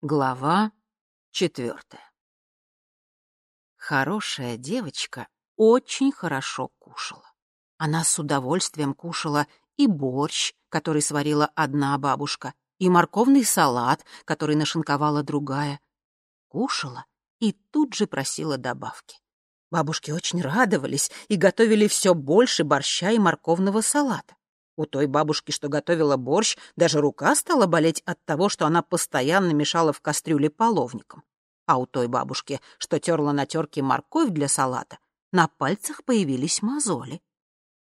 Глава четвертая. Хорошая девочка очень хорошо кушала. Она с удовольствием кушала и борщ, который сварила одна бабушка, и морковный салат, который нашинковала другая. Кушала и тут же просила добавки. Бабушки очень радовались и готовили все больше борща и морковного салата. У той бабушки, что готовила борщ, даже рука стала болеть от того, что она постоянно мешала в кастрюле половником. А у той бабушки, что терла на терке морковь для салата, на пальцах появились мозоли.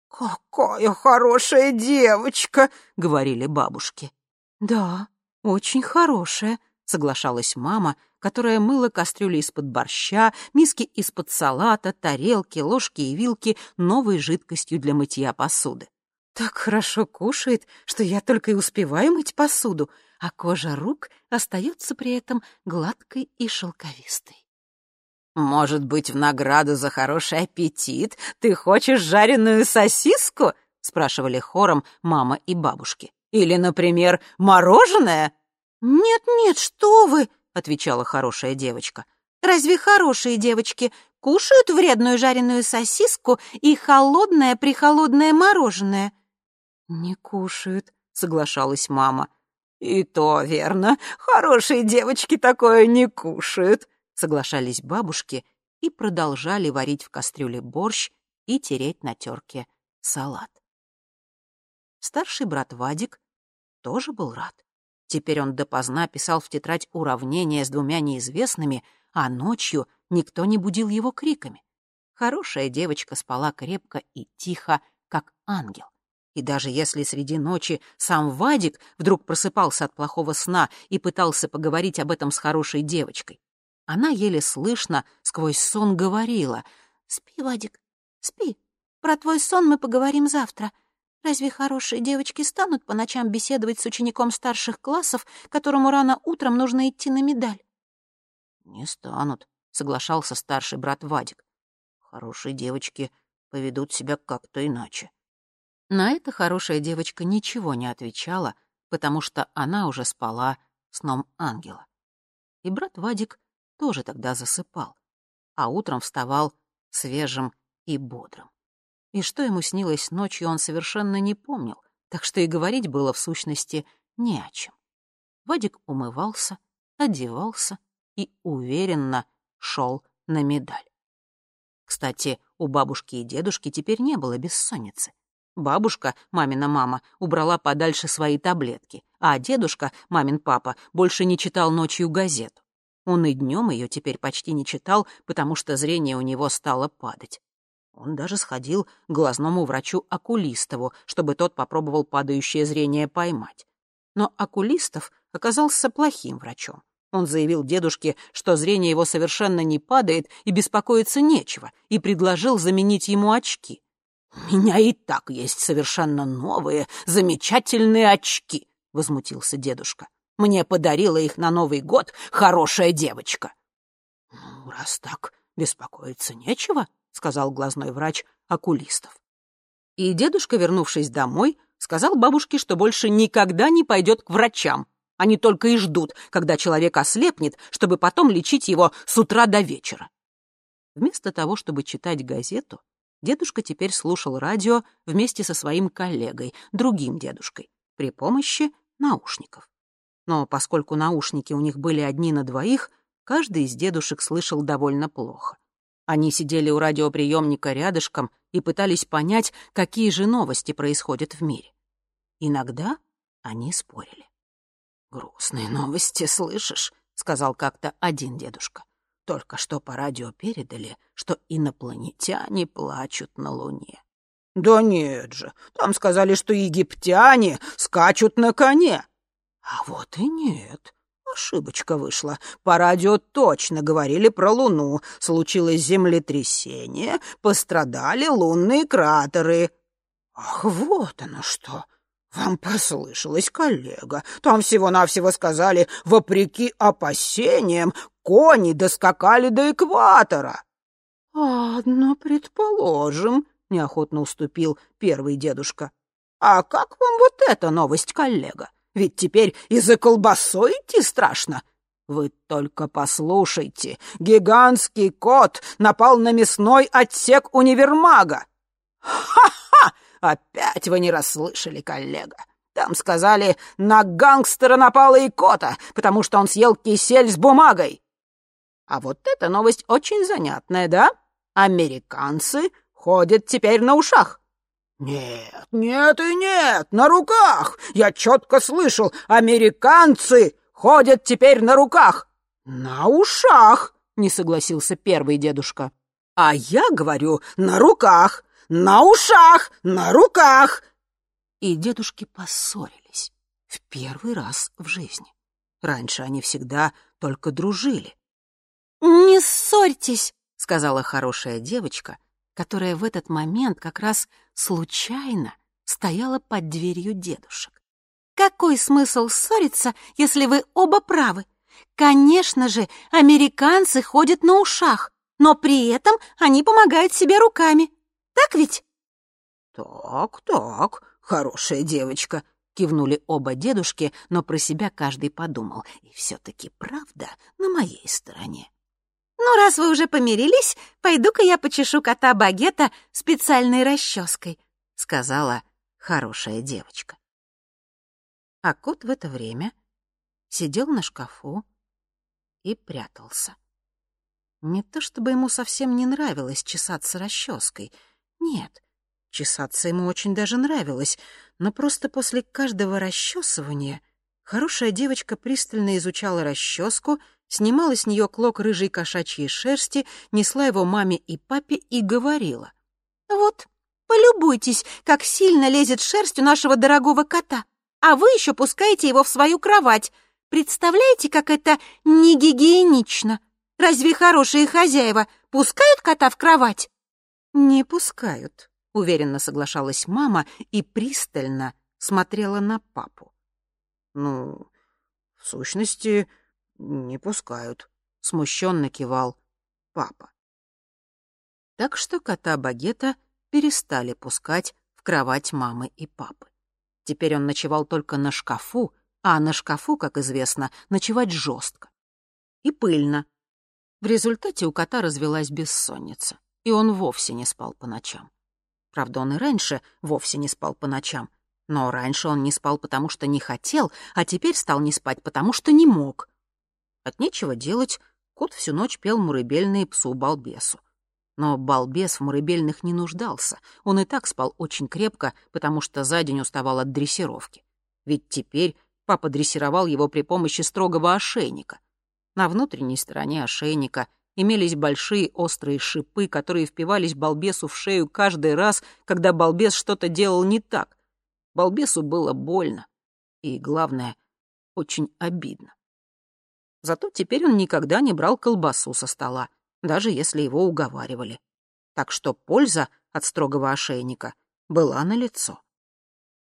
«Какая хорошая девочка!» — говорили бабушки. «Да, очень хорошая», — соглашалась мама, которая мыла кастрюли из-под борща, миски из-под салата, тарелки, ложки и вилки новой жидкостью для мытья посуды так хорошо кушает, что я только и успеваю мыть посуду, а кожа рук остается при этом гладкой и шелковистой. «Может быть, в награду за хороший аппетит ты хочешь жареную сосиску?» — спрашивали хором мама и бабушки. «Или, например, мороженое?» «Нет-нет, что вы!» — отвечала хорошая девочка. «Разве хорошие девочки кушают вредную жареную сосиску и холодное-прихолодное мороженое?» «Не кушают», — соглашалась мама. «И то верно. Хорошие девочки такое не кушают», — соглашались бабушки и продолжали варить в кастрюле борщ и тереть на терке салат. Старший брат Вадик тоже был рад. Теперь он допоздна писал в тетрадь уравнения с двумя неизвестными, а ночью никто не будил его криками. Хорошая девочка спала крепко и тихо, как ангел. И даже если среди ночи сам Вадик вдруг просыпался от плохого сна и пытался поговорить об этом с хорошей девочкой, она еле слышно сквозь сон говорила «Спи, Вадик, спи. Про твой сон мы поговорим завтра. Разве хорошие девочки станут по ночам беседовать с учеником старших классов, которому рано утром нужно идти на медаль?» «Не станут», — соглашался старший брат Вадик. «Хорошие девочки поведут себя как-то иначе». На это хорошая девочка ничего не отвечала, потому что она уже спала сном ангела. И брат Вадик тоже тогда засыпал, а утром вставал свежим и бодрым. И что ему снилось ночью, он совершенно не помнил, так что и говорить было в сущности не о чем. Вадик умывался, одевался и уверенно шел на медаль. Кстати, у бабушки и дедушки теперь не было бессонницы. Бабушка, мамина мама, убрала подальше свои таблетки, а дедушка, мамин папа, больше не читал ночью газету. Он и днем ее теперь почти не читал, потому что зрение у него стало падать. Он даже сходил к глазному врачу Акулистову, чтобы тот попробовал падающее зрение поймать. Но Акулистов оказался плохим врачом. Он заявил дедушке, что зрение его совершенно не падает и беспокоиться нечего, и предложил заменить ему очки. «У меня и так есть совершенно новые, замечательные очки», — возмутился дедушка. «Мне подарила их на Новый год хорошая девочка». «Ну, раз так, беспокоиться нечего», — сказал глазной врач окулистов. И дедушка, вернувшись домой, сказал бабушке, что больше никогда не пойдет к врачам. Они только и ждут, когда человек ослепнет, чтобы потом лечить его с утра до вечера. Вместо того, чтобы читать газету, дедушка теперь слушал радио вместе со своим коллегой, другим дедушкой, при помощи наушников. Но поскольку наушники у них были одни на двоих, каждый из дедушек слышал довольно плохо. Они сидели у радиоприемника рядышком и пытались понять, какие же новости происходят в мире. Иногда они спорили. «Грустные новости, слышишь?» — сказал как-то один дедушка. Только что по радио передали, что инопланетяне плачут на Луне. Да нет же, там сказали, что египтяне скачут на коне. А вот и нет. Ошибочка вышла. По радио точно говорили про Луну. Случилось землетрясение, пострадали лунные кратеры. Ах, вот оно что! Вам послышалось, коллега. Там всего-навсего сказали, вопреки опасениям, кони доскакали до экватора. — Ладно, предположим, — неохотно уступил первый дедушка. — А как вам вот эта новость, коллега? Ведь теперь и за колбасой идти страшно. Вы только послушайте, гигантский кот напал на мясной отсек универмага. Ха-ха! Опять вы не расслышали, коллега. Там сказали, на гангстера напала икота, потому что он съел кисель с бумагой. А вот эта новость очень занятная, да? Американцы ходят теперь на ушах. Нет, нет и нет, на руках. Я четко слышал, американцы ходят теперь на руках. На ушах, не согласился первый дедушка. А я говорю, на руках, на ушах, на руках. И дедушки поссорились. В первый раз в жизни. Раньше они всегда только дружили. «Не ссорьтесь», — сказала хорошая девочка, которая в этот момент как раз случайно стояла под дверью дедушек. «Какой смысл ссориться, если вы оба правы? Конечно же, американцы ходят на ушах, но при этом они помогают себе руками. Так ведь?» «Так, так, хорошая девочка», — кивнули оба дедушки, но про себя каждый подумал. «И все-таки правда на моей стороне». «Ну, раз вы уже помирились, пойду-ка я почешу кота Багета специальной расческой», — сказала хорошая девочка. А кот в это время сидел на шкафу и прятался. Не то чтобы ему совсем не нравилось чесаться расческой. Нет, чесаться ему очень даже нравилось, но просто после каждого расчесывания хорошая девочка пристально изучала расческу — снимала с нее клок рыжей кошачьей шерсти, несла его маме и папе и говорила. «Вот, полюбуйтесь, как сильно лезет шерсть у нашего дорогого кота, а вы еще пускаете его в свою кровать. Представляете, как это негигиенично? Разве хорошие хозяева пускают кота в кровать?» «Не пускают», — уверенно соглашалась мама и пристально смотрела на папу. «Ну, в сущности, «Не пускают», — смущенно кивал папа. Так что кота Багета перестали пускать в кровать мамы и папы. Теперь он ночевал только на шкафу, а на шкафу, как известно, ночевать жестко. И пыльно. В результате у кота развелась бессонница, и он вовсе не спал по ночам. Правда, он и раньше вовсе не спал по ночам, но раньше он не спал, потому что не хотел, а теперь стал не спать, потому что не мог. От нечего делать, кот всю ночь пел мурыбельные псу-балбесу. Но балбес в мурыбельных не нуждался. Он и так спал очень крепко, потому что за день уставал от дрессировки. Ведь теперь папа дрессировал его при помощи строгого ошейника. На внутренней стороне ошейника имелись большие острые шипы, которые впивались балбесу в шею каждый раз, когда балбес что-то делал не так. Балбесу было больно. И, главное, очень обидно. Зато теперь он никогда не брал колбасу со стола, даже если его уговаривали. Так что польза от строгого ошейника была налицо.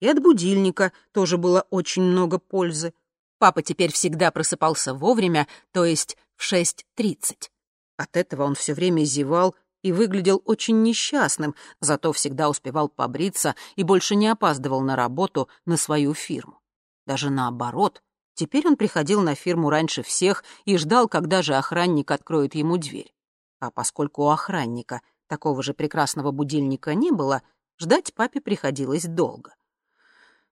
И от будильника тоже было очень много пользы. Папа теперь всегда просыпался вовремя, то есть в 6.30. От этого он все время зевал и выглядел очень несчастным, зато всегда успевал побриться и больше не опаздывал на работу на свою фирму. Даже наоборот, Теперь он приходил на фирму раньше всех и ждал, когда же охранник откроет ему дверь. А поскольку у охранника такого же прекрасного будильника не было, ждать папе приходилось долго.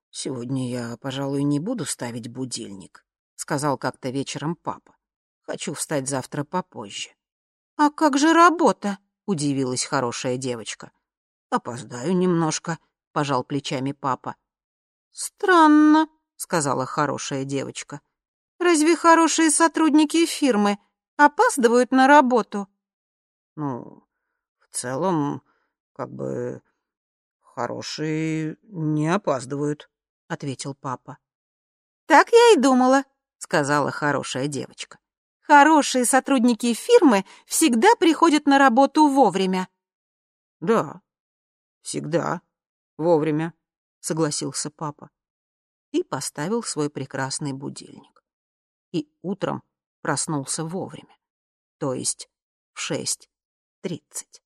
«Сегодня я, пожалуй, не буду ставить будильник», — сказал как-то вечером папа. «Хочу встать завтра попозже». «А как же работа?» — удивилась хорошая девочка. «Опоздаю немножко», — пожал плечами папа. «Странно», — сказала хорошая девочка. «Разве хорошие сотрудники фирмы опаздывают на работу?» «Ну, в целом, как бы, хорошие не опаздывают», — ответил папа. «Так я и думала», — сказала хорошая девочка. «Хорошие сотрудники фирмы всегда приходят на работу вовремя». «Да, всегда вовремя», — согласился папа и поставил свой прекрасный будильник. И утром проснулся вовремя, то есть в шесть тридцать.